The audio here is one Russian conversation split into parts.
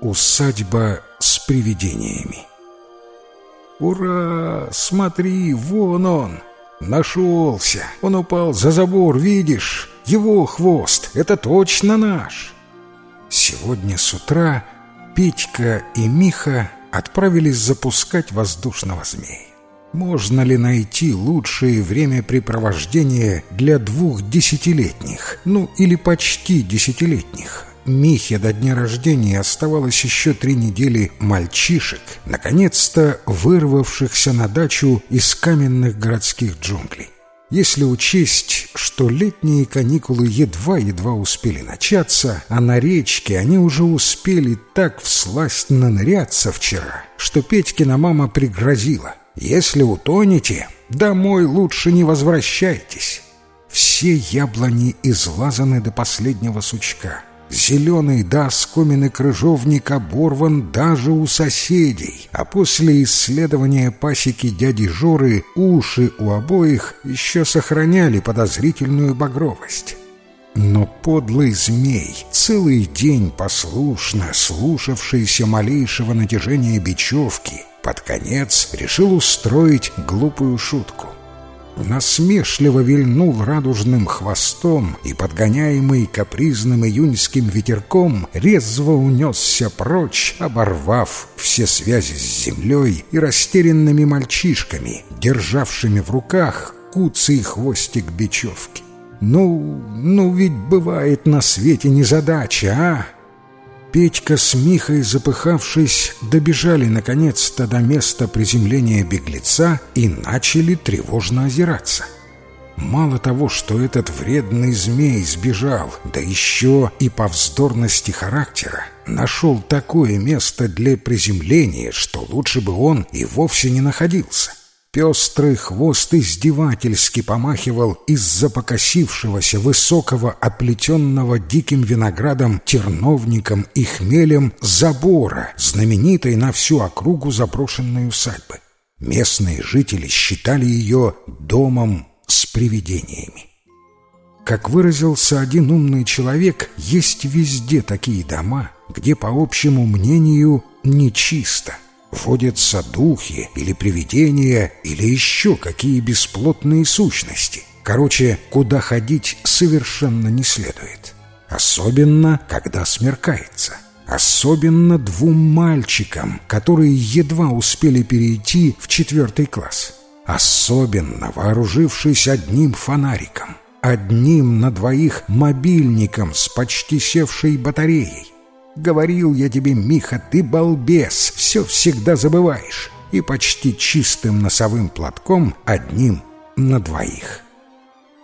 Усадьба с привидениями. «Ура! Смотри, вон он! Нашелся! Он упал за забор, видишь? Его хвост! Это точно наш!» Сегодня с утра Петька и Миха отправились запускать воздушного змея. Можно ли найти лучшее времяпрепровождение для двух десятилетних, ну или почти десятилетних? Михе до дня рождения оставалось еще три недели мальчишек, наконец-то вырвавшихся на дачу из каменных городских джунглей. Если учесть, что летние каникулы едва-едва успели начаться, а на речке они уже успели так всласть наныряться вчера, что Петькина мама пригрозила «Если утонете, домой лучше не возвращайтесь». Все яблони излазаны до последнего сучка — Зеленый до оскомины крыжовник оборван даже у соседей, а после исследования пасеки дяди Жоры уши у обоих еще сохраняли подозрительную багровость. Но подлый змей, целый день послушно слушавшийся малейшего натяжения бечевки, под конец решил устроить глупую шутку насмешливо вильнул радужным хвостом и, подгоняемый капризным июньским ветерком, резво унесся прочь, оборвав все связи с землей и растерянными мальчишками, державшими в руках куцый хвостик бечевки. «Ну, ну ведь бывает на свете незадача, а!» Петька с Михой, запыхавшись, добежали наконец-то до места приземления беглеца и начали тревожно озираться. Мало того, что этот вредный змей сбежал, да еще и по вздорности характера нашел такое место для приземления, что лучше бы он и вовсе не находился. Пестрый хвост издевательски помахивал из-за покосившегося высокого, оплетенного диким виноградом, терновником и хмелем забора, знаменитой на всю округу заброшенной усадьбы. Местные жители считали ее домом с привидениями. Как выразился один умный человек, есть везде такие дома, где, по общему мнению, нечисто – водятся духи или привидения или еще какие бесплотные сущности. Короче, куда ходить совершенно не следует. Особенно, когда смеркается. Особенно двум мальчикам, которые едва успели перейти в четвертый класс. Особенно вооружившись одним фонариком. Одним на двоих мобильником с почти севшей батареей Говорил я тебе, Миха, ты балбес, все всегда забываешь. И почти чистым носовым платком одним на двоих.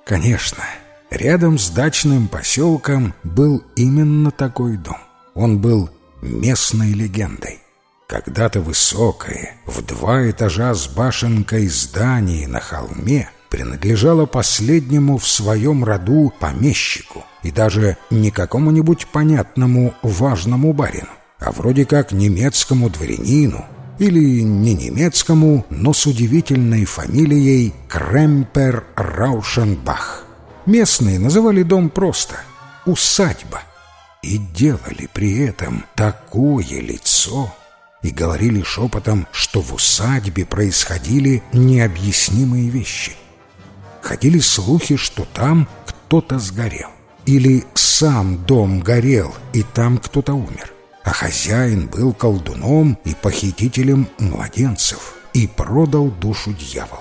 Конечно, рядом с дачным поселком был именно такой дом. Он был местной легендой. Когда-то высокое, в два этажа с башенкой здание на холме принадлежало последнему в своем роду помещику — и даже не какому-нибудь понятному важному барину, а вроде как немецкому дворянину или не немецкому, но с удивительной фамилией Кремпер Раушенбах. Местные называли дом просто «усадьба» и делали при этом такое лицо и говорили шепотом, что в усадьбе происходили необъяснимые вещи. Ходили слухи, что там кто-то сгорел. Или сам дом горел, и там кто-то умер. А хозяин был колдуном и похитителем младенцев и продал душу дьяволу.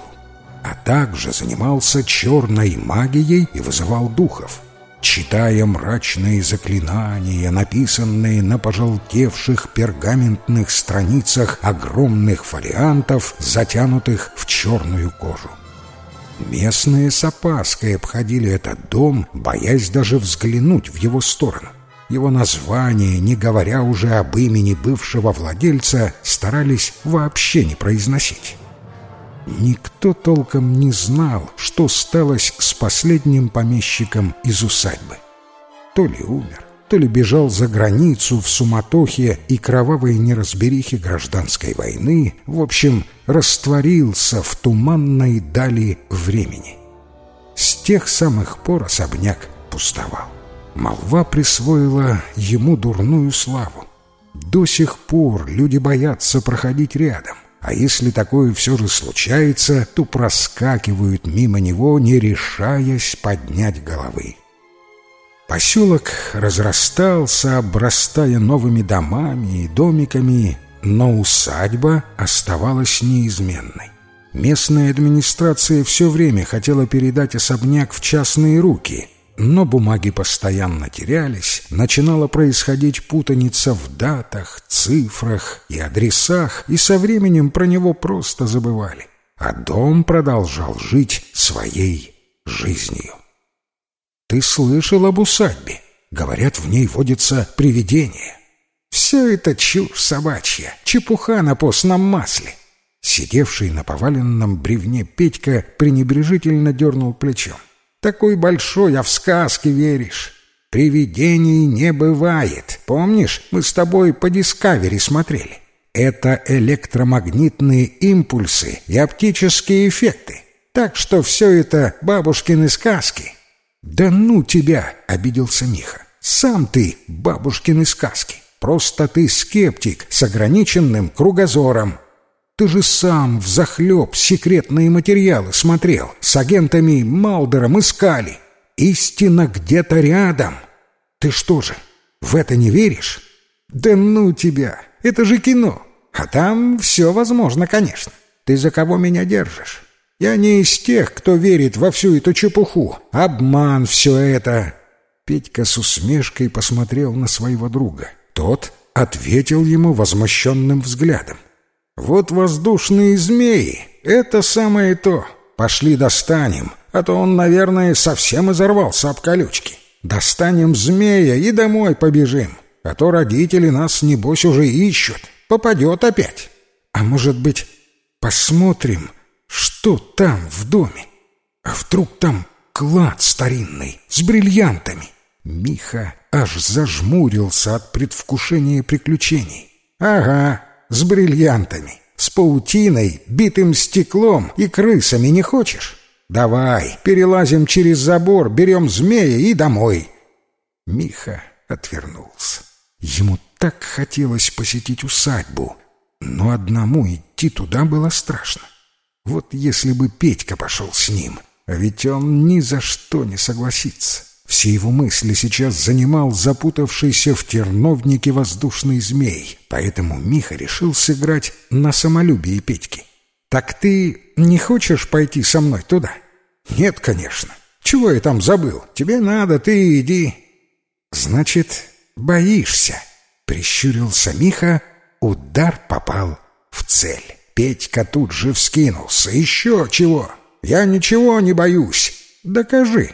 А также занимался черной магией и вызывал духов. Читая мрачные заклинания, написанные на пожелтевших пергаментных страницах огромных фолиантов, затянутых в черную кожу. Местные с опаской обходили этот дом, боясь даже взглянуть в его сторону. Его название, не говоря уже об имени бывшего владельца, старались вообще не произносить. Никто толком не знал, что сталось с последним помещиком из усадьбы. То ли умер, то ли бежал за границу в суматохе и кровавой неразберихе гражданской войны, в общем, растворился в туманной дали времени. С тех самых пор особняк пустовал. Молва присвоила ему дурную славу. До сих пор люди боятся проходить рядом. А если такое все же случается, то проскакивают мимо него, не решаясь поднять головы. Поселок разрастался, обрастая новыми домами и домиками, но усадьба оставалась неизменной. Местная администрация все время хотела передать особняк в частные руки, но бумаги постоянно терялись, начинала происходить путаница в датах, цифрах и адресах, и со временем про него просто забывали. А дом продолжал жить своей жизнью. Ты слышал об усадьбе? Говорят, в ней водится привидение. Все это чушь собачья, чепуха на постном масле. Сидевший на поваленном бревне Петька пренебрежительно дернул плечом. Такой большой, а в сказки веришь. Привидений не бывает. Помнишь, мы с тобой по Дискавери смотрели? Это электромагнитные импульсы и оптические эффекты. Так что все это бабушкины сказки. «Да ну тебя!» — обиделся Миха. «Сам ты бабушкины сказки. Просто ты скептик с ограниченным кругозором. Ты же сам в захлеб секретные материалы смотрел, с агентами Малдером искали. Истина где-то рядом. Ты что же, в это не веришь? Да ну тебя, это же кино. А там все возможно, конечно. Ты за кого меня держишь? Я не из тех, кто верит во всю эту чепуху. Обман все это. Петька с усмешкой посмотрел на своего друга. Тот ответил ему возмущенным взглядом. «Вот воздушные змеи — это самое то. Пошли достанем, а то он, наверное, совсем изорвался об колючки. Достанем змея и домой побежим, а то родители нас, небось, уже ищут. Попадет опять. А может быть, посмотрим, что там в доме? А вдруг там клад старинный с бриллиантами?» Миха аж зажмурился от предвкушения приключений. «Ага, с бриллиантами, с паутиной, битым стеклом и крысами не хочешь? Давай, перелазим через забор, берем змея и домой. Миха отвернулся. Ему так хотелось посетить усадьбу, но одному идти туда было страшно. Вот если бы Петька пошел с ним, а ведь он ни за что не согласится. Все его мысли сейчас занимал запутавшийся в терновнике воздушный змей, поэтому Миха решил сыграть на самолюбие Петьки. «Так ты не хочешь пойти со мной туда?» «Нет, конечно. Чего я там забыл? Тебе надо, ты иди». «Значит, боишься?» — прищурился Миха. Удар попал в цель. Петька тут же вскинулся. «Еще чего? Я ничего не боюсь. Докажи».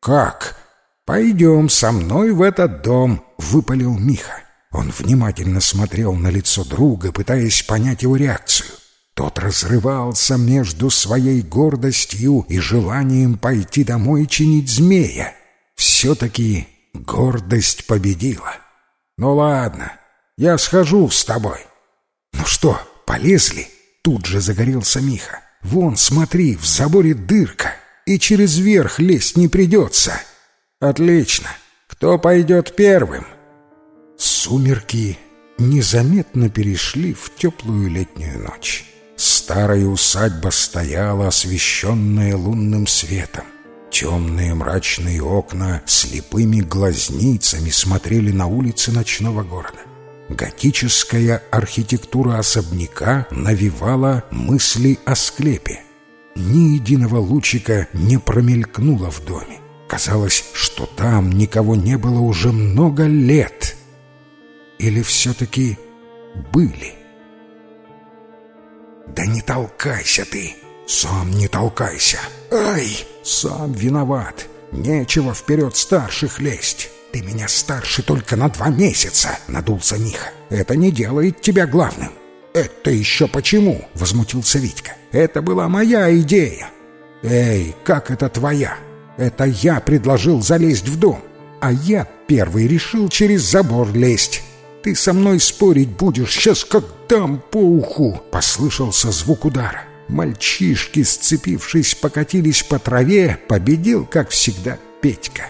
«Как?» «Пойдем со мной в этот дом», — выпалил Миха. Он внимательно смотрел на лицо друга, пытаясь понять его реакцию. Тот разрывался между своей гордостью и желанием пойти домой чинить змея. Все-таки гордость победила. «Ну ладно, я схожу с тобой». «Ну что, полезли?» Тут же загорелся Миха. «Вон, смотри, в заборе дырка, и через верх лезть не придется». «Отлично. Кто пойдет первым?» Сумерки незаметно перешли в теплую летнюю ночь. Старая усадьба стояла, освещенная лунным светом. Темные мрачные окна слепыми глазницами смотрели на улицы ночного города. Готическая архитектура особняка навевала мысли о склепе. Ни единого лучика не промелькнуло в доме. Казалось, что там никого не было уже много лет. Или все-таки были? Да не толкайся ты! Сам не толкайся! Ай! Сам виноват! Нечего вперед старших лезть! «Ты меня старше только на два месяца!» — надулся Миха. «Это не делает тебя главным!» «Это еще почему?» — возмутился Витька. «Это была моя идея!» «Эй, как это твоя? Это я предложил залезть в дом, а я первый решил через забор лезть. Ты со мной спорить будешь, сейчас как дам по уху!» Послышался звук удара. Мальчишки, сцепившись, покатились по траве, победил, как всегда, Петька.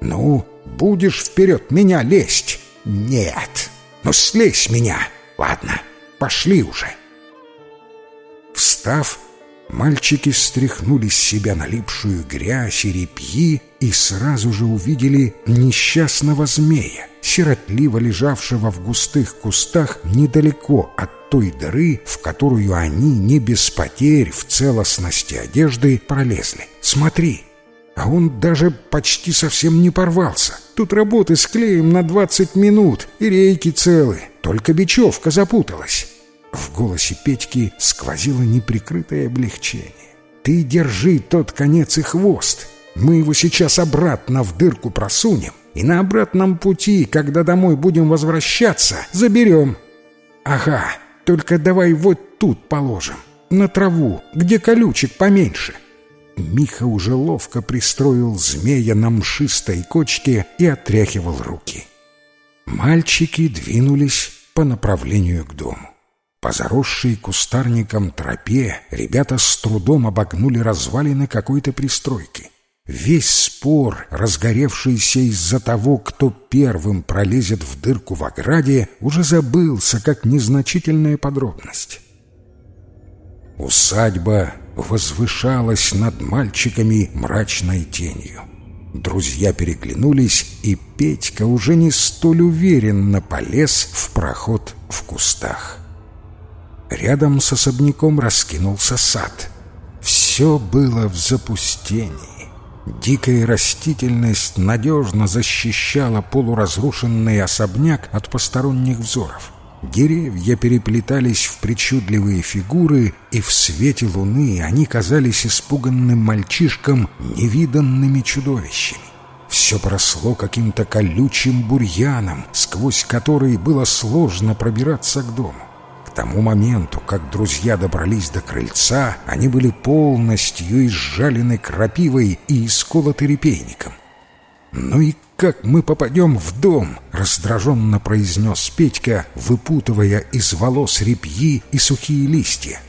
«Ну, будешь вперед меня лезть?» «Нет!» Ну, слезь меня! Ладно, пошли уже!» Встав, мальчики стряхнули с себя налипшую грязь и репьи и сразу же увидели несчастного змея, сиротливо лежавшего в густых кустах недалеко от той дыры, в которую они не без потерь в целостности одежды пролезли. «Смотри!» А он даже почти совсем не порвался. Тут работы с клеем на двадцать минут, и рейки целы. Только бечевка запуталась. В голосе Петьки сквозило неприкрытое облегчение. «Ты держи тот конец и хвост. Мы его сейчас обратно в дырку просунем, и на обратном пути, когда домой будем возвращаться, заберем. Ага, только давай вот тут положим, на траву, где колючек поменьше». Миха уже ловко пристроил змея на мшистой кочке и отряхивал руки. Мальчики двинулись по направлению к дому. По заросшей кустарником тропе ребята с трудом обогнули развалины какой-то пристройки. Весь спор, разгоревшийся из-за того, кто первым пролезет в дырку в ограде, уже забылся, как незначительная подробность. Усадьба возвышалась над мальчиками мрачной тенью. Друзья переглянулись, и Петька уже не столь уверенно полез в проход в кустах. Рядом с особняком раскинулся сад. Все было в запустении. Дикая растительность надежно защищала полуразрушенный особняк от посторонних взоров. Деревья переплетались в причудливые фигуры, и в свете луны они казались испуганным мальчишкам невиданными чудовищами. Все просло каким-то колючим бурьяном, сквозь который было сложно пробираться к дому тому моменту, как друзья добрались до крыльца, они были полностью изжалены крапивой и исколоты репейником. «Ну и как мы попадем в дом?» — раздраженно произнес Петька, выпутывая из волос репьи и сухие листья.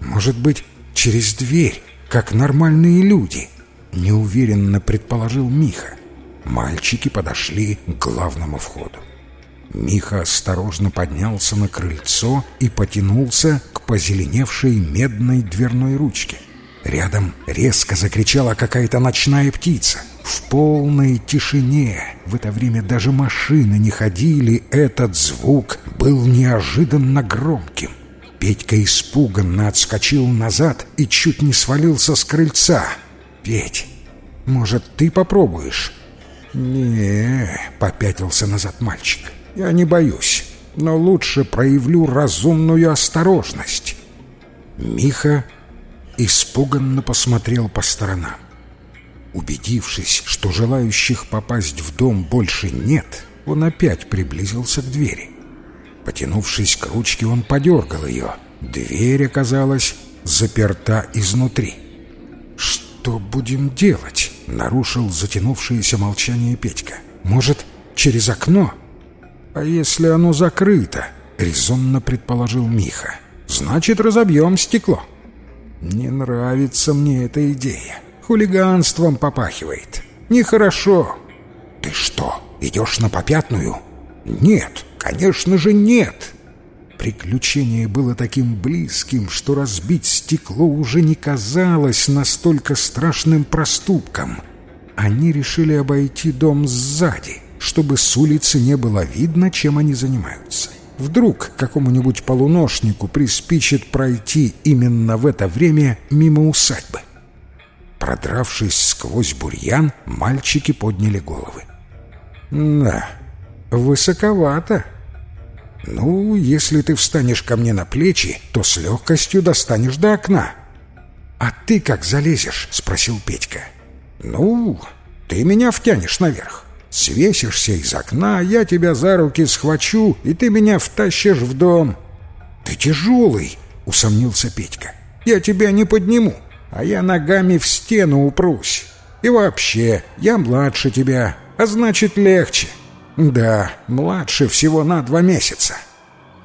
«Может быть, через дверь, как нормальные люди?» — неуверенно предположил Миха. Мальчики подошли к главному входу. Миха осторожно поднялся на крыльцо и потянулся к позеленевшей медной дверной ручке. Рядом резко закричала какая-то ночная птица. В полной тишине, в это время даже машины не ходили, этот звук был неожиданно громким. Петька испуганно отскочил назад и чуть не свалился с крыльца. «Петь, может, ты попробуешь?» «Не», — попятился назад мальчик. Я не боюсь, но лучше проявлю разумную осторожность. Миха испуганно посмотрел по сторонам. Убедившись, что желающих попасть в дом больше нет, он опять приблизился к двери. Потянувшись к ручке, он подергал ее. Дверь оказалась заперта изнутри. «Что будем делать?» — нарушил затянувшееся молчание Петька. «Может, через окно?» «А если оно закрыто?» — резонно предположил Миха. «Значит, разобьем стекло». «Не нравится мне эта идея. Хулиганством попахивает. Нехорошо». «Ты что, идешь на попятную?» «Нет, конечно же нет». Приключение было таким близким, что разбить стекло уже не казалось настолько страшным проступком. Они решили обойти дом сзади — чтобы с улицы не было видно, чем они занимаются. Вдруг какому-нибудь полуношнику приспичит пройти именно в это время мимо усадьбы. Продравшись сквозь бурьян, мальчики подняли головы. «Да, высоковато. Ну, если ты встанешь ко мне на плечи, то с легкостью достанешь до окна». «А ты как залезешь?» — спросил Петька. «Ну, ты меня втянешь наверх. Свесишься из окна, я тебя за руки схвачу, и ты меня втащишь в дом. Ты тяжелый, усомнился Петька. Я тебя не подниму, а я ногами в стену упрусь. И вообще, я младше тебя, а значит легче. Да, младше всего на два месяца.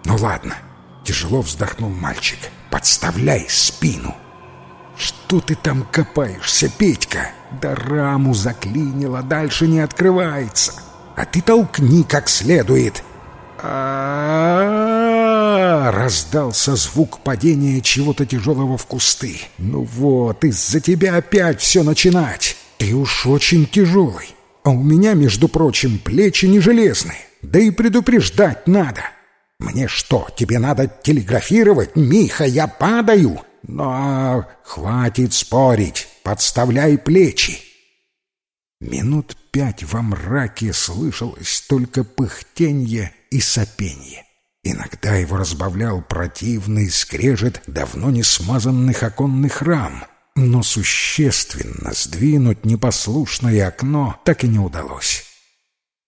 Ну ладно, тяжело вздохнул мальчик. Подставляй спину. Что ты там копаешься, Петька? Да раму заклинило, дальше не открывается. А ты толкни как следует. а раздался звук падения чего-то тяжелого в кусты. «Ну вот, из-за тебя опять все начинать! Ты уж очень тяжелый, а у меня, между прочим, плечи не железные, да и предупреждать надо!» «Мне что, тебе надо телеграфировать? Миха, я падаю!» «Но хватит спорить, подставляй плечи!» Минут пять во мраке слышалось только пыхтенье и сопенье. Иногда его разбавлял противный скрежет давно не смазанных оконных рам, но существенно сдвинуть непослушное окно так и не удалось.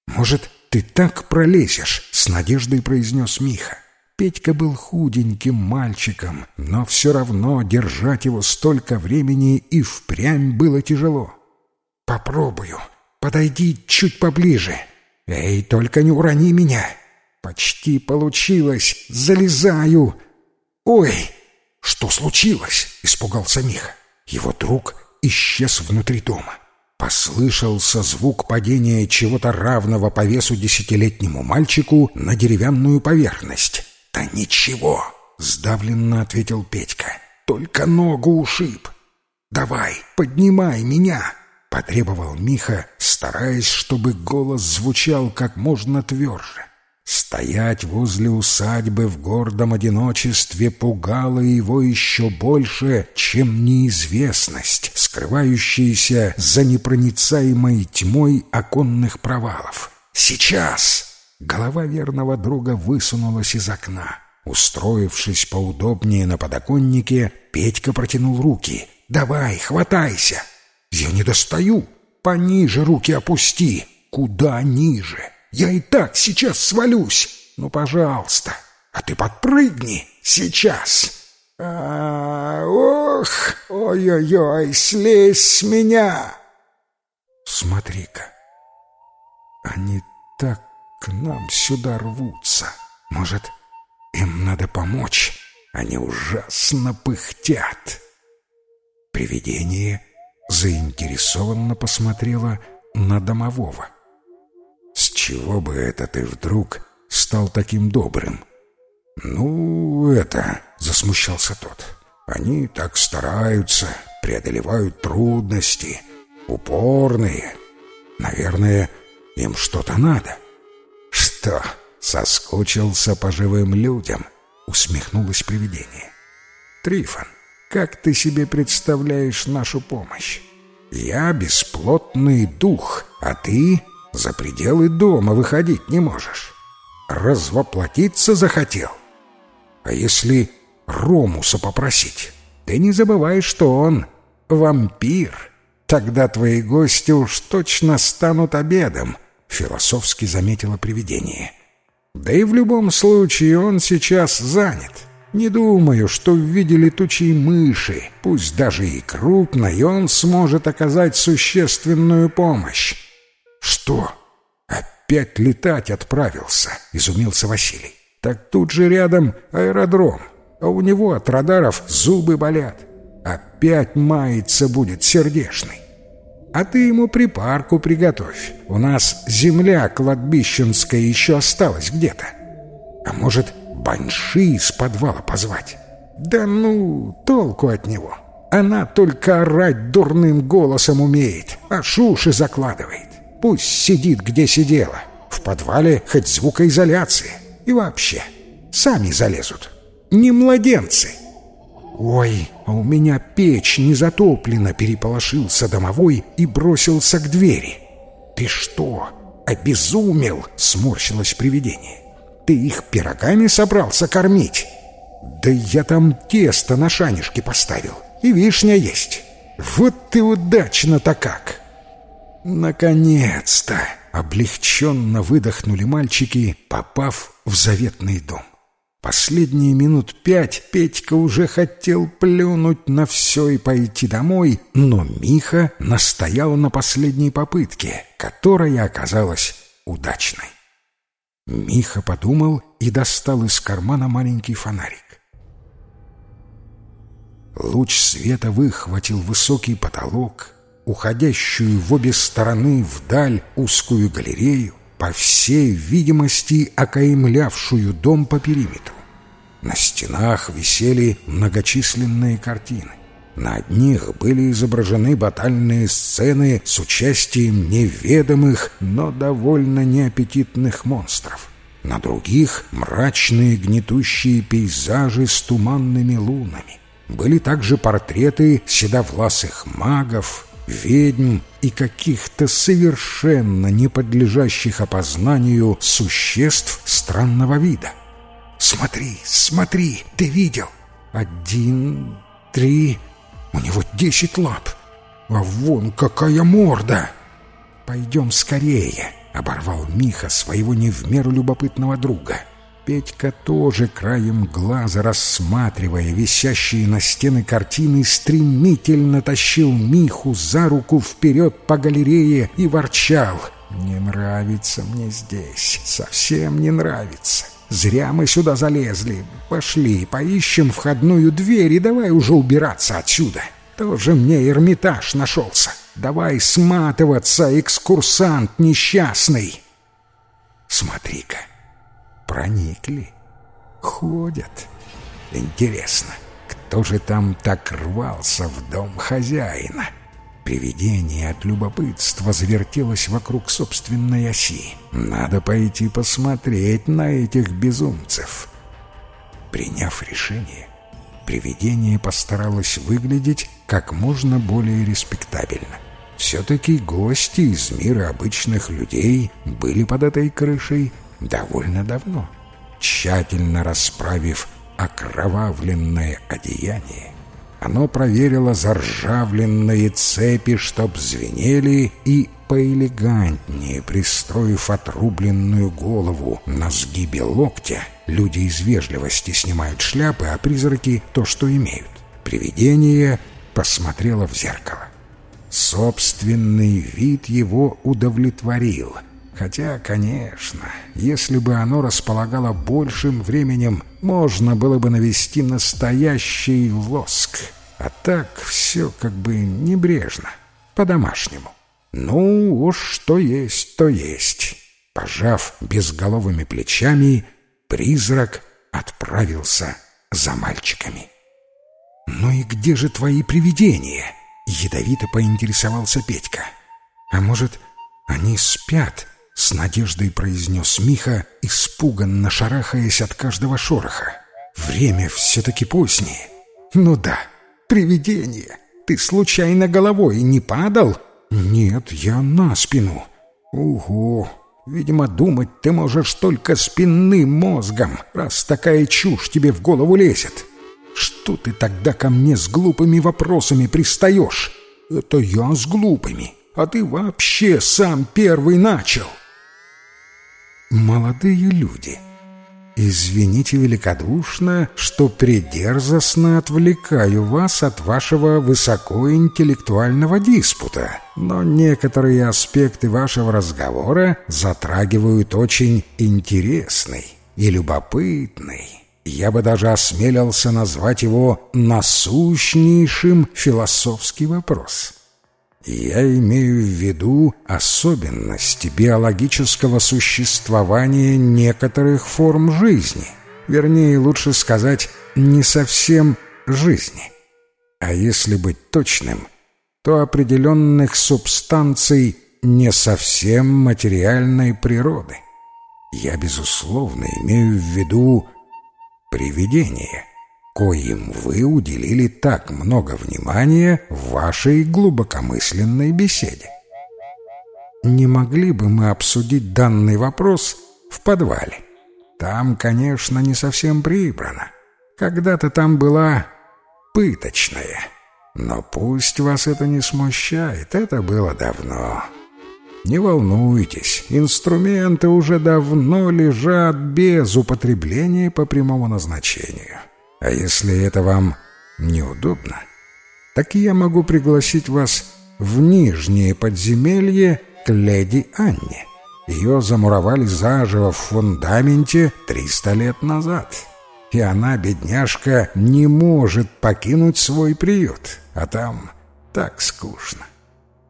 «Может, ты так пролезешь?» — с надеждой произнес Миха. Петька был худеньким мальчиком, но все равно держать его столько времени и впрямь было тяжело. «Попробую. Подойди чуть поближе. Эй, только не урони меня!» Почти получилось. Залезаю. Ой, что случилось? Испугался Миха. Его друг исчез внутри дома. Послышался звук падения чего-то равного по весу десятилетнему мальчику на деревянную поверхность. «Да ничего!» — сдавленно ответил Петька. «Только ногу ушиб!» «Давай, поднимай меня!» — потребовал Миха, стараясь, чтобы голос звучал как можно тверже. Стоять возле усадьбы в гордом одиночестве пугало его еще больше, чем неизвестность, скрывающаяся за непроницаемой тьмой оконных провалов. «Сейчас!» Голова верного друга высунулась из окна. Устроившись поудобнее на подоконнике, Петька протянул руки. «Давай, хватайся!» «Я не достаю!» «Пониже руки опусти!» «Куда ниже?» Я и так сейчас свалюсь. Ну, пожалуйста, а ты подпрыгни сейчас. А, ох, ой-ой-ой, слезь с меня. Смотри-ка, они так к нам сюда рвутся. Может, им надо помочь? Они ужасно пыхтят. Привидение заинтересованно посмотрело на домового. С чего бы это ты вдруг стал таким добрым? Ну, это, засмущался тот. Они так стараются, преодолевают трудности, упорные. Наверное, им что-то надо. Что, соскучился по живым людям? Усмехнулось привидение. Трифон, как ты себе представляешь нашу помощь? Я бесплотный дух, а ты за пределы дома выходить не можешь. Развоплотиться захотел. А если Ромуса попросить? Ты не забывай, что он вампир. Тогда твои гости уж точно станут обедом, философски заметило привидение. Да и в любом случае он сейчас занят. Не думаю, что в виде летучей мыши, пусть даже и крупной, он сможет оказать существенную помощь. «Что? Опять летать отправился?» — изумился Василий. «Так тут же рядом аэродром, а у него от радаров зубы болят. Опять мается будет сердешный. А ты ему припарку приготовь. У нас земля кладбищенская еще осталась где-то. А может, баньши из подвала позвать? Да ну, толку от него. Она только орать дурным голосом умеет, а шуши закладывает. Пусть сидит, где сидела. В подвале хоть звукоизоляции. И вообще, сами залезут. Не младенцы. «Ой, а у меня печь не затоплена!» — переполошился домовой и бросился к двери. «Ты что, обезумел?» — сморщилось привидение. «Ты их пирогами собрался кормить?» «Да я там тесто на шанишке поставил, и вишня есть. Вот ты удачно-то как!» Наконец-то! Облегченно выдохнули мальчики, попав в заветный дом. Последние минут пять Петька уже хотел плюнуть на все и пойти домой, но Миха настоял на последней попытке, которая оказалась удачной. Миха подумал и достал из кармана маленький фонарик. Луч света выхватил высокий потолок, уходящую в обе стороны вдаль узкую галерею, по всей видимости окаймлявшую дом по периметру. На стенах висели многочисленные картины. На одних были изображены батальные сцены с участием неведомых, но довольно неаппетитных монстров. На других — мрачные гнетущие пейзажи с туманными лунами. Были также портреты седовласых магов, ведьм и каких-то совершенно не подлежащих опознанию существ странного вида. «Смотри, смотри, ты видел? Один, три, у него десять лап. А вон какая морда! Пойдем скорее, оборвал Миха своего не в меру любопытного друга. Петька тоже краем глаза, рассматривая висящие на стены картины, стремительно тащил Миху за руку вперед по галерее и ворчал. «Не нравится мне здесь, совсем не нравится. Зря мы сюда залезли. Пошли, поищем входную дверь и давай уже убираться отсюда. Тоже мне Эрмитаж нашелся. Давай сматываться, экскурсант несчастный. Смотри-ка, проникли, ходят. Интересно, кто же там так рвался в дом хозяина?» Привидение от любопытства завертелось вокруг собственной оси. Надо пойти посмотреть на этих безумцев. Приняв решение, привидение постаралось выглядеть как можно более респектабельно. Все-таки гости из мира обычных людей были под этой крышей довольно давно. Тщательно расправив окровавленное одеяние, оно проверило заржавленные цепи, чтоб звенели, и поэлегантнее, пристроив отрубленную голову на сгибе локтя, люди из вежливости снимают шляпы, а призраки — то, что имеют. Привидение посмотрело в зеркало. Собственный вид его удовлетворил. Хотя, конечно, если бы оно располагало большим временем, можно было бы навести настоящий лоск. А так все как бы небрежно, по-домашнему. Ну уж что есть, то есть. Пожав безголовыми плечами, призрак отправился за мальчиками. «Ну и где же твои привидения?» — ядовито поинтересовался Петька. «А может, они спят?» С надеждой произнес Миха, испуганно шарахаясь от каждого шороха. Время все-таки позднее. Ну да, привидение. Ты случайно головой не падал? Нет, я на спину. Ого, видимо, думать ты можешь только спинным мозгом, раз такая чушь тебе в голову лезет. Что ты тогда ко мне с глупыми вопросами пристаешь? Это я с глупыми, а ты вообще сам первый начал. «Молодые люди, извините великодушно, что придерзостно отвлекаю вас от вашего высокоинтеллектуального диспута, но некоторые аспекты вашего разговора затрагивают очень интересный и любопытный». Я бы даже осмелился назвать его насущнейшим философский вопрос. Я имею в виду особенности биологического существования некоторых форм жизни. Вернее, лучше сказать, не совсем жизни. А если быть точным, то определенных субстанций не совсем материальной природы. Я, безусловно, имею в виду привидения коим вы уделили так много внимания в вашей глубокомысленной беседе. Не могли бы мы обсудить данный вопрос в подвале? Там, конечно, не совсем прибрано. Когда-то там была пыточная. Но пусть вас это не смущает, это было давно. Не волнуйтесь, инструменты уже давно лежат без употребления по прямому назначению. А если это вам неудобно, так я могу пригласить вас в нижнее подземелье к леди Анне. Ее замуровали заживо в фундаменте триста лет назад. И она, бедняжка, не может покинуть свой приют, а там так скучно.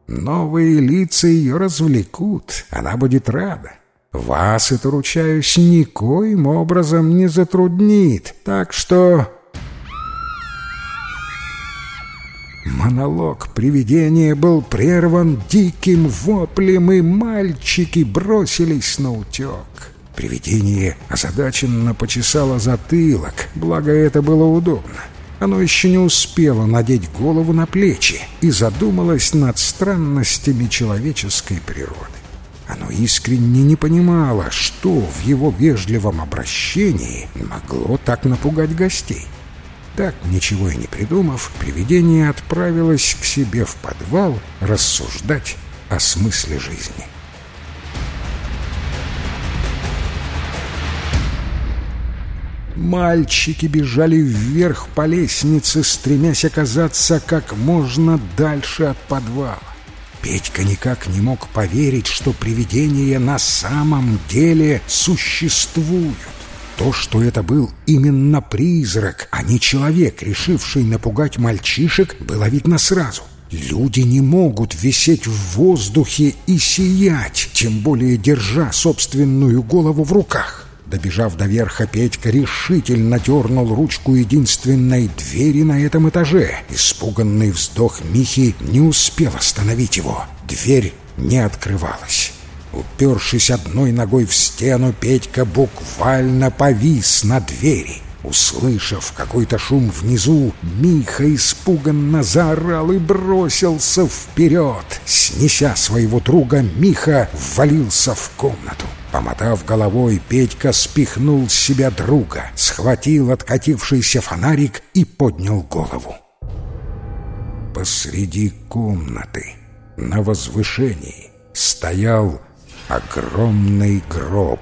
Новые лица ее развлекут, она будет рада. Вас это, ручаюсь, никоим образом не затруднит, так что...» Монолог привидения был прерван диким воплем, и мальчики бросились на утек. Привидение озадаченно почесало затылок, благо это было удобно. Оно еще не успело надеть голову на плечи и задумалось над странностями человеческой природы. Оно искренне не понимало, что в его вежливом обращении могло так напугать гостей. Так, ничего и не придумав, привидение отправилось к себе в подвал рассуждать о смысле жизни. Мальчики бежали вверх по лестнице, стремясь оказаться как можно дальше от подвала. Петька никак не мог поверить, что привидения на самом деле существуют. То, что это был именно призрак, а не человек, решивший напугать мальчишек, было видно сразу. Люди не могут висеть в воздухе и сиять, тем более держа собственную голову в руках. Добежав до верха, Петька решительно дернул ручку единственной двери на этом этаже. Испуганный вздох Михи не успел остановить его. Дверь не открывалась. Упершись одной ногой в стену, Петька буквально повис на двери. Услышав какой-то шум внизу, Миха испуганно заорал и бросился вперед. Снеся своего друга, Миха ввалился в комнату. Помотав головой, Петька спихнул с себя друга, схватил откатившийся фонарик и поднял голову. Посреди комнаты, на возвышении, стоял огромный гроб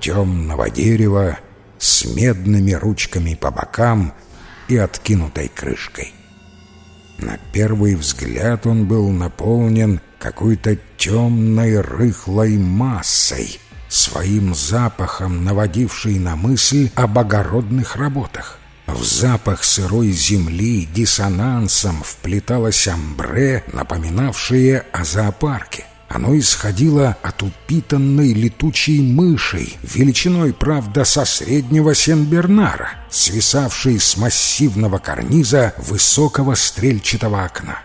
темного дерева с медными ручками по бокам и откинутой крышкой. На первый взгляд он был наполнен какой-то темной рыхлой массой — своим запахом наводивший на мысль об огородных работах. В запах сырой земли диссонансом вплеталось амбре, напоминавшее о зоопарке. Оно исходило от упитанной летучей мышей, величиной, правда, со среднего Сен-Бернара, свисавшей с массивного карниза высокого стрельчатого окна.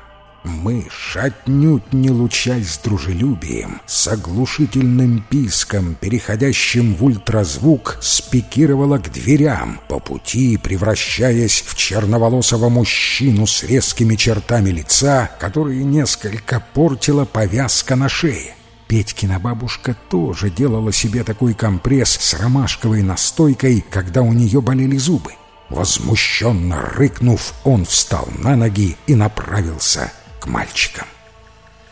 Мышь, отнюдь не лучась дружелюбием, с оглушительным писком, переходящим в ультразвук, спикировала к дверям, по пути превращаясь в черноволосого мужчину с резкими чертами лица, которые несколько портила повязка на шее. Петькина бабушка тоже делала себе такой компресс с ромашковой настойкой, когда у нее болели зубы. Возмущенно рыкнув, он встал на ноги и направился к мальчикам.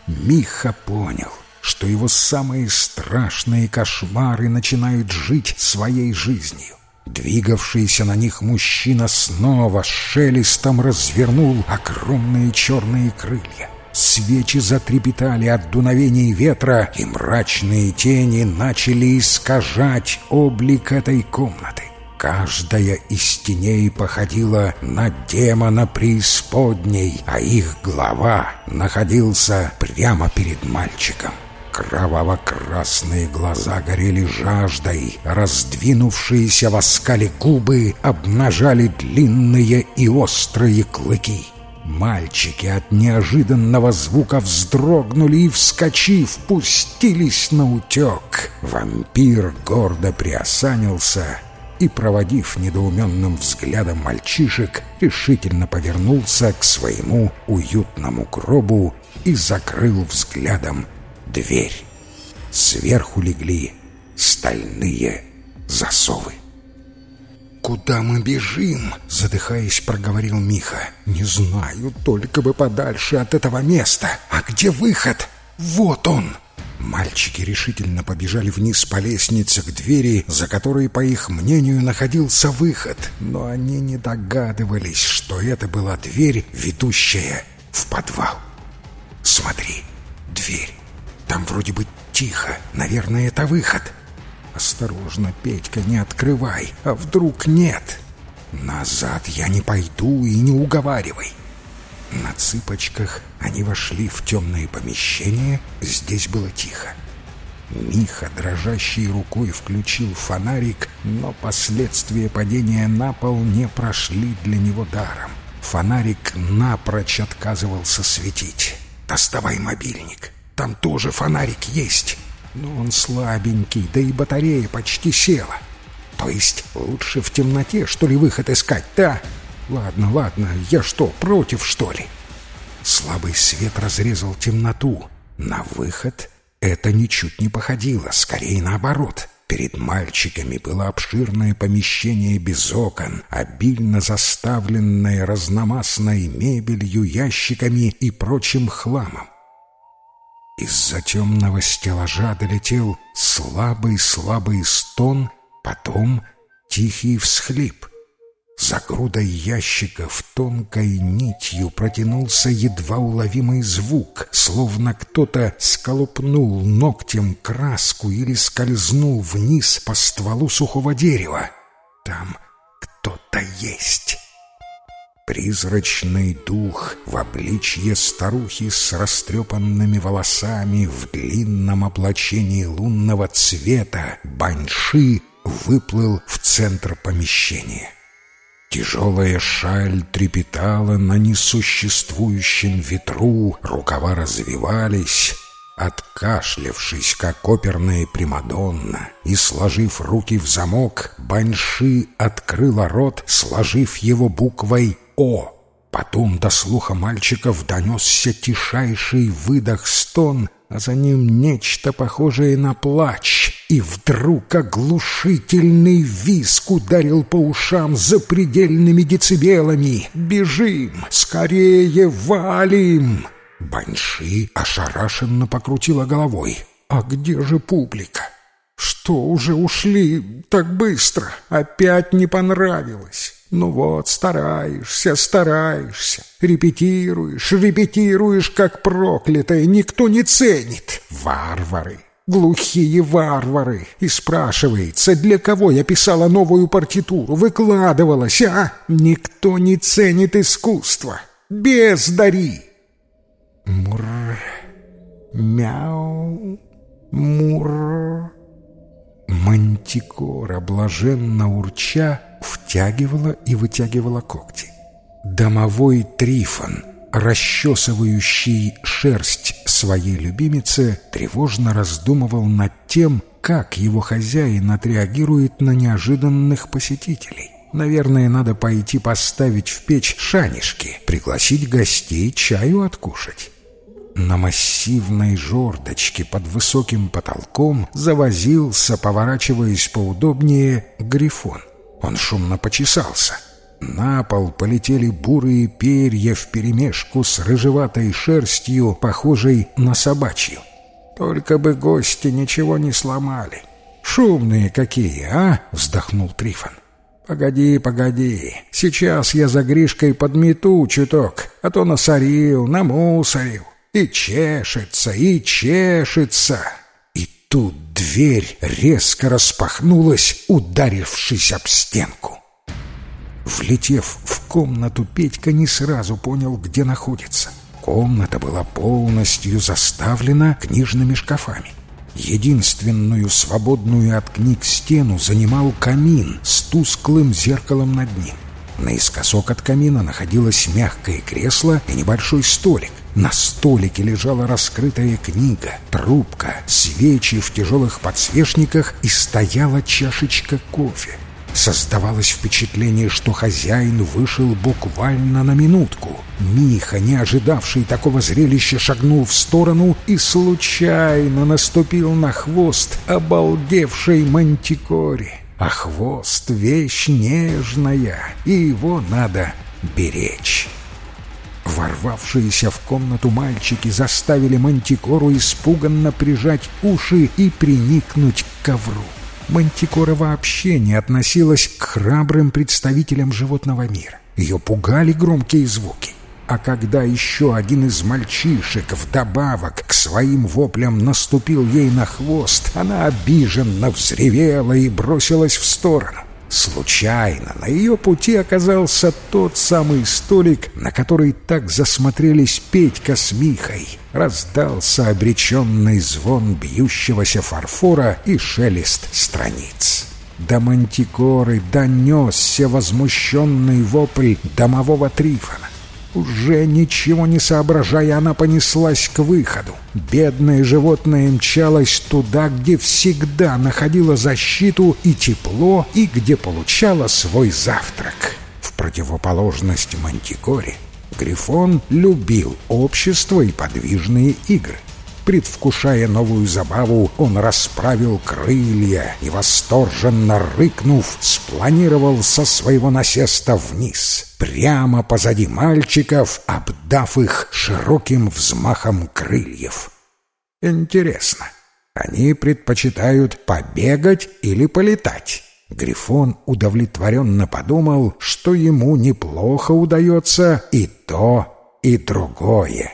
Миха понял, что его самые страшные кошмары начинают жить своей жизнью. Двигавшийся на них мужчина снова шелестом развернул огромные черные крылья. Свечи затрепетали от дуновений ветра, и мрачные тени начали искажать облик этой комнаты. Каждая из теней походила на демона преисподней, а их глава находился прямо перед мальчиком. Кроваво-красные глаза горели жаждой, раздвинувшиеся в оскале губы обнажали длинные и острые клыки. Мальчики от неожиданного звука вздрогнули и, вскочив, пустились на утек. Вампир гордо приосанился и, проводив недоуменным взглядом мальчишек, решительно повернулся к своему уютному гробу и закрыл взглядом дверь. Сверху легли стальные засовы. «Куда мы бежим?» — задыхаясь, проговорил Миха. «Не знаю, только бы подальше от этого места. А где выход? Вот он!» Мальчики решительно побежали вниз по лестнице к двери, за которой, по их мнению, находился выход. Но они не догадывались, что это была дверь, ведущая в подвал. «Смотри, дверь. Там вроде бы тихо. Наверное, это выход». «Осторожно, Петька, не открывай. А вдруг нет?» «Назад я не пойду и не уговаривай». На цыпочках они вошли в темное помещение, здесь было тихо. Миха дрожащей рукой включил фонарик, но последствия падения на пол не прошли для него даром. Фонарик напрочь отказывался светить. «Доставай мобильник, там тоже фонарик есть». Но он слабенький, да и батарея почти села. То есть лучше в темноте, что ли, выход искать, да? Ладно, ладно, я что, против, что ли? Слабый свет разрезал темноту. На выход это ничуть не походило, скорее наоборот. Перед мальчиками было обширное помещение без окон, обильно заставленное разномастной мебелью, ящиками и прочим хламом. Из-за темного стеллажа долетел слабый-слабый стон, потом тихий всхлип. За грудой ящиков тонкой нитью протянулся едва уловимый звук, словно кто-то сколупнул ногтем краску или скользнул вниз по стволу сухого дерева. Там кто-то есть. Призрачный дух в обличье старухи с растрепанными волосами в длинном облачении лунного цвета баньши выплыл в центр помещения. Тяжелая шаль трепетала на несуществующем ветру, рукава развивались, Откашлявшись, как оперная Примадонна, и сложив руки в замок, Баньши открыла рот, сложив его буквой «О». Потом до слуха мальчиков донесся тишайший выдох-стон, а за ним нечто похожее на плач. И вдруг оглушительный виск ударил по ушам за предельными децибелами. «Бежим! Скорее валим!» Баньши ошарашенно покрутила головой. «А где же публика? Что, уже ушли так быстро? Опять не понравилось?» Ну вот, стараешься, стараешься, репетируешь, репетируешь, как проклятое, никто не ценит. Варвары, глухие варвары. И спрашивается, для кого я писала новую партитуру, выкладывалась, а? Никто не ценит искусство. Бездари. Мур, мяу, мур. Мантикора, блаженно урча, втягивала и вытягивала когти. Домовой Трифон, расчесывающий шерсть своей любимицы, тревожно раздумывал над тем, как его хозяин отреагирует на неожиданных посетителей. Наверное, надо пойти поставить в печь шанишки, пригласить гостей чаю откушать. На массивной жердочке под высоким потолком завозился, поворачиваясь поудобнее, грифон. Он шумно почесался. На пол полетели бурые перья вперемешку с рыжеватой шерстью, похожей на собачью. Только бы гости ничего не сломали. «Шумные какие, а?» — вздохнул Трифон. «Погоди, погоди, сейчас я за Гришкой подмету чуток, а то насорил, намусорил. И чешется, и чешется. Тут дверь резко распахнулась, ударившись об стенку. Влетев в комнату, Петька не сразу понял, где находится. Комната была полностью заставлена книжными шкафами. Единственную свободную от книг стену занимал камин с тусклым зеркалом над ним. Наискосок от камина находилось мягкое кресло и небольшой столик. На столике лежала раскрытая книга, трубка, свечи в тяжелых подсвечниках и стояла чашечка кофе. Создавалось впечатление, что хозяин вышел буквально на минутку. Миха, не ожидавший такого зрелища, шагнул в сторону и случайно наступил на хвост обалдевшей мантикоре. А хвост — вещь нежная, и его надо беречь. Ворвавшиеся в комнату мальчики заставили Мантикору испуганно прижать уши и приникнуть к ковру. Мантикора вообще не относилась к храбрым представителям животного мира. Ее пугали громкие звуки. А когда еще один из мальчишек вдобавок к своим воплям наступил ей на хвост, она обиженно взревела и бросилась в сторону. Случайно на ее пути оказался тот самый столик, на который так засмотрелись Петька с Михой. Раздался обреченный звон бьющегося фарфора и шелест страниц. До мантикоры донесся возмущенный вопль домового Трифона. Уже ничего не соображая, она понеслась к выходу. Бедное животное мчалось туда, где всегда находило защиту и тепло, и где получало свой завтрак. В противоположность Мантикоре, Грифон любил общество и подвижные игры. Предвкушая новую забаву, он расправил крылья и, восторженно рыкнув, спланировал со своего насеста вниз, прямо позади мальчиков, обдав их широким взмахом крыльев. Интересно, они предпочитают побегать или полетать? Грифон удовлетворенно подумал, что ему неплохо удается и то, и другое.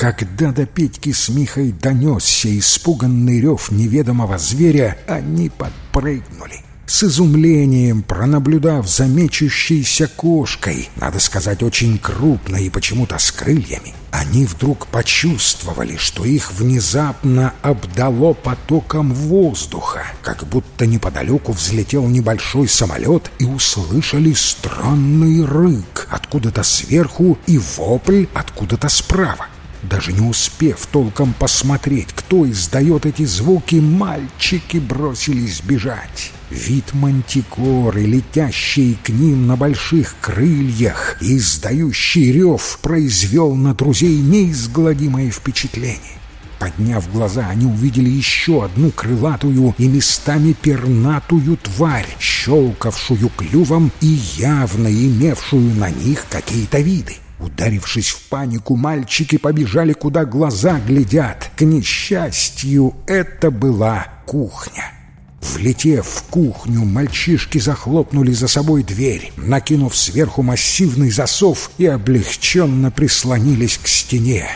Когда до Петьки с Михой донесся испуганный рев неведомого зверя, они подпрыгнули. С изумлением пронаблюдав за мечущейся кошкой, надо сказать, очень крупной и почему-то с крыльями, они вдруг почувствовали, что их внезапно обдало потоком воздуха, как будто неподалеку взлетел небольшой самолет и услышали странный рык откуда-то сверху и вопль откуда-то справа. Даже не успев толком посмотреть, кто издает эти звуки, мальчики бросились бежать. Вид мантикоры, летящий к ним на больших крыльях издающий рев, произвел на друзей неизгладимое впечатление. Подняв глаза, они увидели еще одну крылатую и местами пернатую тварь, щелкавшую клювом и явно имевшую на них какие-то виды. Ударившись в панику, мальчики побежали, куда глаза глядят. К несчастью, это была кухня. Влетев в кухню, мальчишки захлопнули за собой дверь, накинув сверху массивный засов и облегченно прислонились к стене.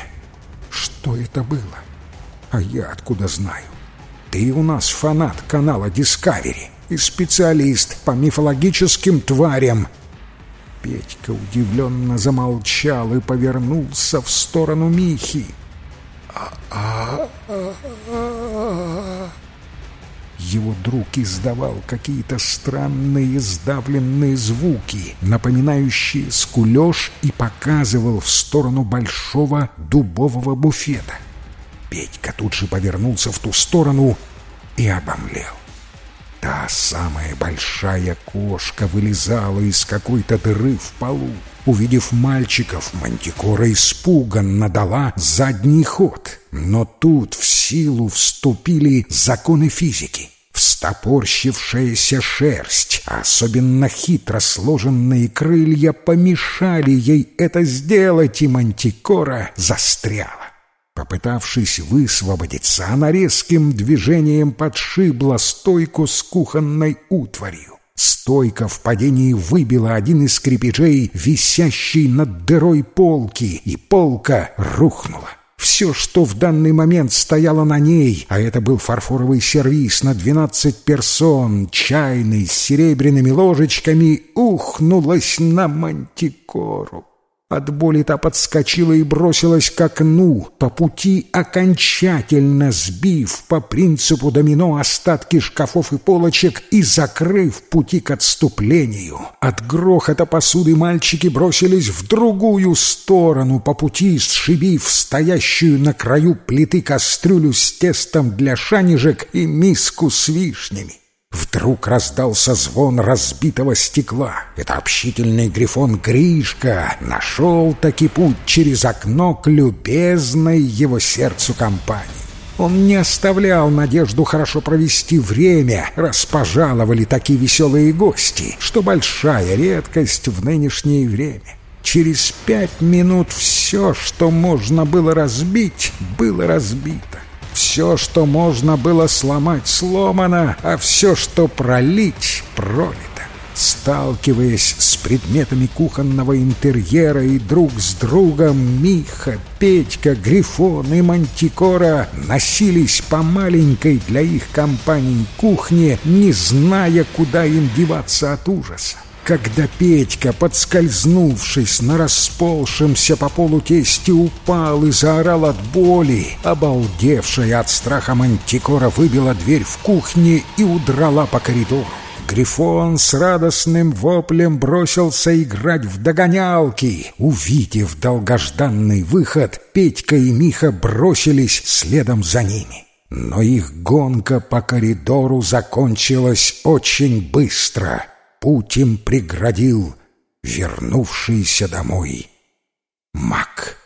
Что это было? А я откуда знаю? Ты у нас фанат канала Discovery и специалист по мифологическим тварям, Петька удивленно замолчал и повернулся в сторону Михи. Его друг издавал какие-то странные сдавленные звуки, напоминающие скулеж, и показывал в сторону большого дубового буфета. Петька тут же повернулся в ту сторону и обомлел. Та самая большая кошка вылезала из какой-то дыры в полу. Увидев мальчиков, Мантикора испуганно дала задний ход. Но тут в силу вступили законы физики. Встопорщившаяся шерсть, особенно хитро сложенные крылья, помешали ей это сделать, и Мантикора застряла. Попытавшись высвободиться, она резким движением подшибла стойку с кухонной утварью. Стойка в падении выбила один из крепежей, висящий над дырой полки, и полка рухнула. Все, что в данный момент стояло на ней, а это был фарфоровый сервиз на двенадцать персон, чайный с серебряными ложечками, ухнулось на мантикору. От боли та подскочила и бросилась к окну, по пути окончательно сбив по принципу домино остатки шкафов и полочек и закрыв пути к отступлению. От грохота посуды мальчики бросились в другую сторону, по пути сшибив стоящую на краю плиты кастрюлю с тестом для шанежек и миску с вишнями. Вдруг раздался звон разбитого стекла. Это общительный грифон Гришка нашел таки путь через окно к любезной его сердцу компании. Он не оставлял надежду хорошо провести время, раз пожаловали такие веселые гости, что большая редкость в нынешнее время. Через пять минут все, что можно было разбить, было разбито. Все, что можно было сломать, сломано, а все, что пролить, пролито. Сталкиваясь с предметами кухонного интерьера и друг с другом, Миха, Петька, Грифон и Мантикора носились по маленькой для их компании кухне, не зная, куда им деваться от ужаса. Когда Петька, подскользнувшись на расползшемся по полу тесте, упал и заорал от боли, обалдевшая от страха мантикора выбила дверь в кухне и удрала по коридору. Грифон с радостным воплем бросился играть в догонялки. Увидев долгожданный выход, Петька и Миха бросились следом за ними. Но их гонка по коридору закончилась очень быстро — путь им преградил вернувшийся домой маг.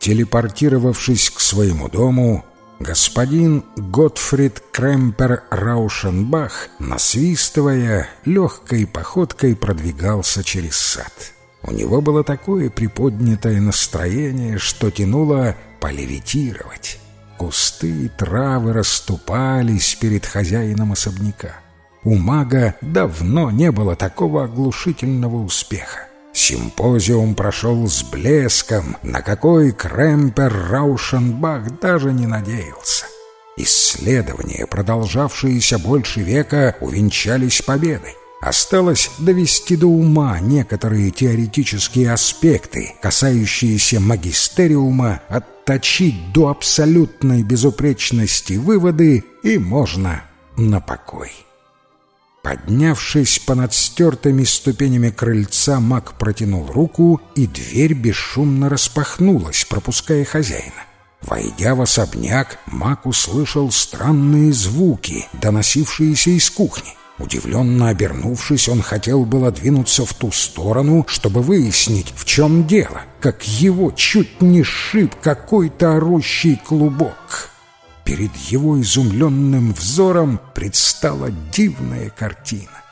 Телепортировавшись к своему дому, господин Готфрид Кремпер Раушенбах, насвистывая, легкой походкой продвигался через сад. У него было такое приподнятое настроение, что тянуло полевитировать. Кусты и травы расступались перед хозяином особняка. У мага давно не было такого оглушительного успеха. Симпозиум прошел с блеском, на какой Кремпер Раушенбах даже не надеялся. Исследования, продолжавшиеся больше века, увенчались победой. Осталось довести до ума некоторые теоретические аспекты, касающиеся магистериума, отточить до абсолютной безупречности выводы, и можно на покой. Поднявшись по надстертыми ступенями крыльца, маг протянул руку, и дверь бесшумно распахнулась, пропуская хозяина. Войдя в особняк, маг услышал странные звуки, доносившиеся из кухни. Удивленно обернувшись, он хотел было двинуться в ту сторону, чтобы выяснить, в чем дело, как его чуть не шиб какой-то орущий клубок. Перед его изумленным взором предстала дивная картина.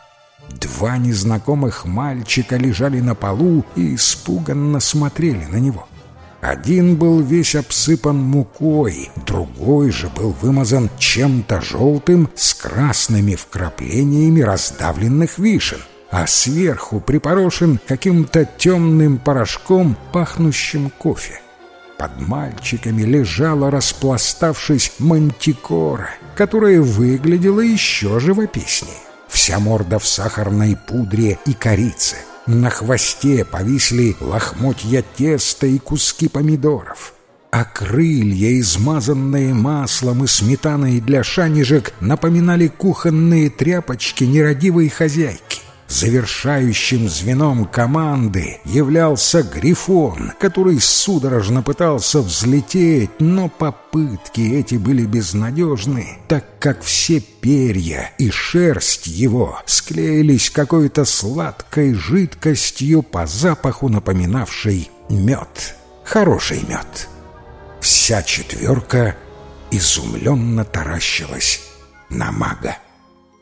Два незнакомых мальчика лежали на полу и испуганно смотрели на него. Один был весь обсыпан мукой, другой же был вымазан чем-то желтым с красными вкраплениями раздавленных вишен, а сверху припорошен каким-то темным порошком, пахнущим кофе. Под мальчиками лежала, распластавшись, мантикора, которая выглядела еще живописнее. Вся морда в сахарной пудре и корице. На хвосте повисли лохмотья теста и куски помидоров. А крылья, измазанные маслом и сметаной для шанежек, напоминали кухонные тряпочки нерадивой хозяйки. Завершающим звеном команды являлся Грифон, который судорожно пытался взлететь, но попытки эти были безнадежны, так как все перья и шерсть его склеились какой-то сладкой жидкостью по запаху напоминавшей мед. Хороший мед. Вся четверка изумленно таращилась на мага.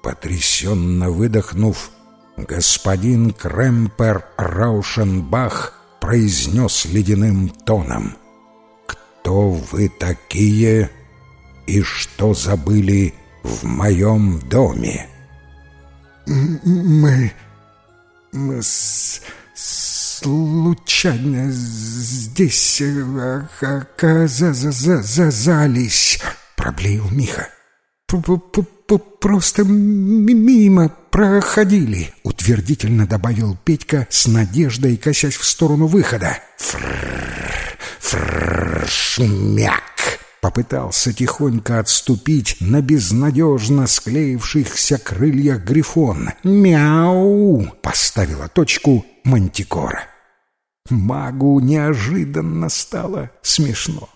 Потрясенно выдохнув, господин Кремпер Раушенбах произнес ледяным тоном. «Кто вы такие и что забыли в моем доме?» «Мы... мы с... случайно здесь оказались», — проблеял Миха. «Просто мимо проходили», — утвердительно добавил Петька с надеждой, косясь в сторону выхода. «Фрррр, фрррр, шмяк!» Попытался тихонько отступить на безнадежно склеившихся крыльях Грифон. «Мяу!» — поставила точку Мантикора. Магу неожиданно стало смешно.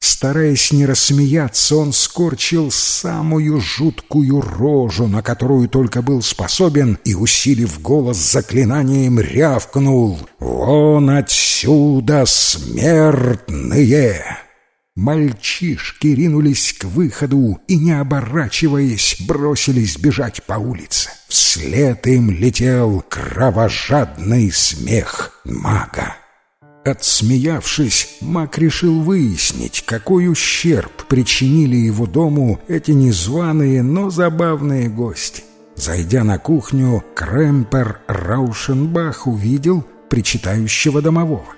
Стараясь не рассмеяться, он скорчил самую жуткую рожу, на которую только был способен, и, усилив голос заклинанием, рявкнул «Вон отсюда, смертные!» Мальчишки ринулись к выходу и, не оборачиваясь, бросились бежать по улице. Вслед им летел кровожадный смех мага. Отсмеявшись, Мак решил выяснить, какой ущерб причинили его дому эти незваные, но забавные гости. Зайдя на кухню, Кремпер Раушенбах увидел причитающего домового.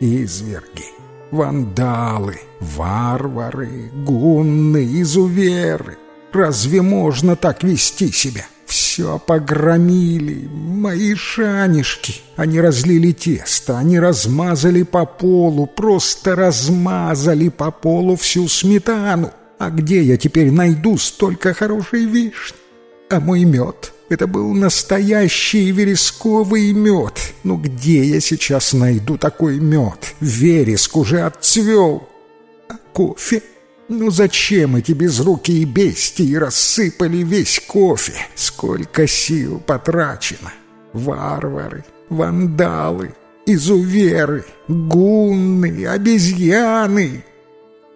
Изверги, вандалы, варвары, гунны, изуверы. Разве можно так вести себя? Все погромили, мои шанишки. Они разлили тесто, они размазали по полу, просто размазали по полу всю сметану. А где я теперь найду столько хорошей вишни? А мой мед — это был настоящий вересковый мед. Ну где я сейчас найду такой мед? Вереск уже отцвел. А кофе? Ну зачем эти безрукие бестии рассыпали весь кофе? Сколько сил потрачено? Варвары, вандалы, изуверы, гунны, обезьяны.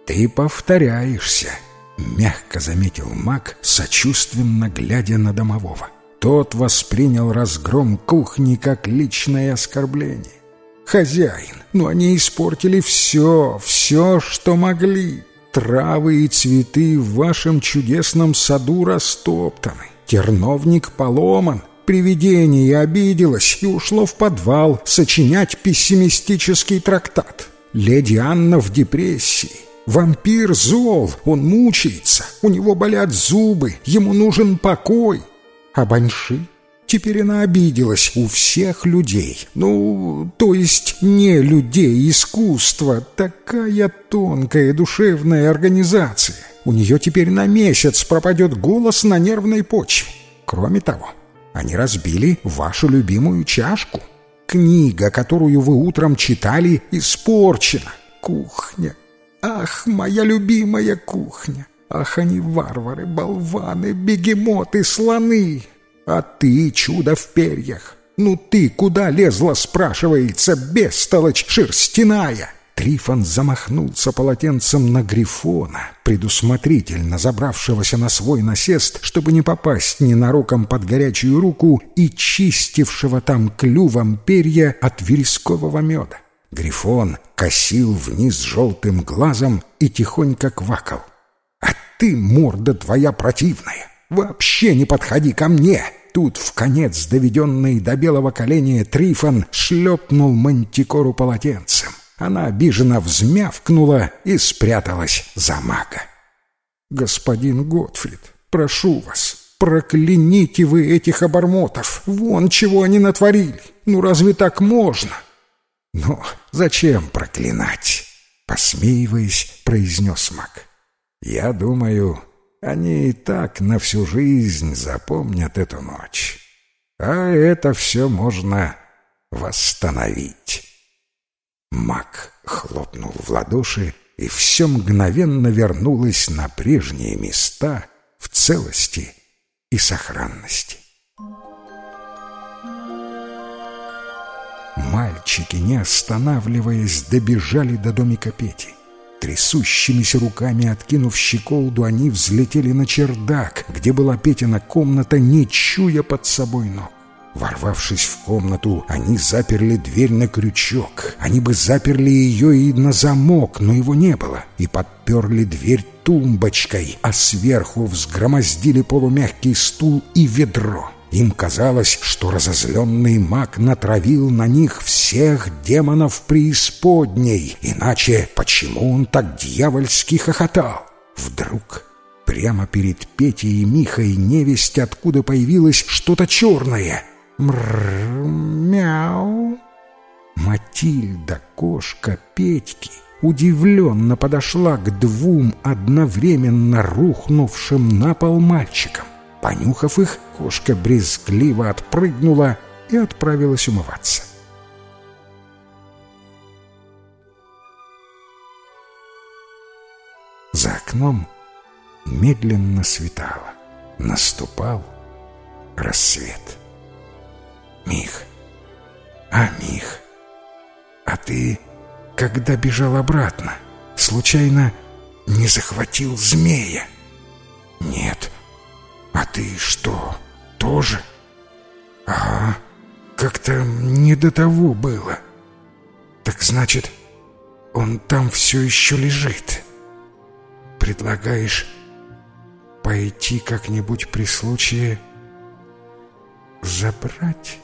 Ты повторяешься, мягко заметил маг, сочувственно глядя на домового. Тот воспринял разгром кухни как личное оскорбление. Хозяин, ну они испортили все, все, что могли. Травы и цветы в вашем чудесном саду растоптаны. Терновник поломан. Привидение обиделось и ушло в подвал сочинять пессимистический трактат. Леди Анна в депрессии. Вампир зол, он мучается, у него болят зубы, ему нужен покой. А Банши Теперь она обиделась у всех людей. Ну, то есть не людей искусства. Такая тонкая душевная организация. У нее теперь на месяц пропадет голос на нервной почве. Кроме того, они разбили вашу любимую чашку. Книга, которую вы утром читали, испорчена. Кухня. Ах, моя любимая кухня. Ах, они варвары, болваны, бегемоты, слоны. А ты, чудо в перьях, ну ты куда лезла, спрашивается, бестолочь шерстяная?» Трифон замахнулся полотенцем на Грифона, предусмотрительно забравшегося на свой насест, чтобы не попасть ненароком под горячую руку и чистившего там клювом перья от верескового меда. Грифон косил вниз желтым глазом и тихонько квакал. «А ты, морда твоя противная, вообще не подходи ко мне!» Тут, в конец доведенный до белого коленя, Трифон шлепнул мантикору полотенцем. Она обиженно взмявкнула и спряталась за мага. «Господин Готфрид, прошу вас, прокляните вы этих обормотов! Вон чего они натворили! Ну разве так можно?» «Ну, зачем проклинать?» — посмеиваясь, произнес маг. «Я думаю, они и так на всю жизнь запомнят эту ночь. А это все можно восстановить. Маг хлопнул в ладоши, и все мгновенно вернулось на прежние места в целости и сохранности. Мальчики, не останавливаясь, добежали до домика Пети. Трясущимися руками откинув щеколду, они взлетели на чердак, где была Петина комната, не чуя под собой ног. Ворвавшись в комнату, они заперли дверь на крючок. Они бы заперли ее и на замок, но его не было, и подперли дверь тумбочкой, а сверху взгромоздили полумягкий стул и ведро. Им казалось, что разозленный маг натравил на них всех демонов преисподней, иначе почему он так дьявольски хохотал? Вдруг прямо перед Петей и Михой невесть откуда появилось что-то черное. Мрррр, Матильда, кошка Петьки, удивленно подошла к двум одновременно рухнувшим на пол мальчикам. Понюхав их, кошка брезгливо отпрыгнула и отправилась умываться. За окном медленно светало. Наступал рассвет. «Мих! А, Мих! А ты, когда бежал обратно, случайно не захватил змея?» «Нет, «А ты что, тоже?» «Ага, как-то не до того было. Так значит, он там все еще лежит. Предлагаешь пойти как-нибудь при случае забрать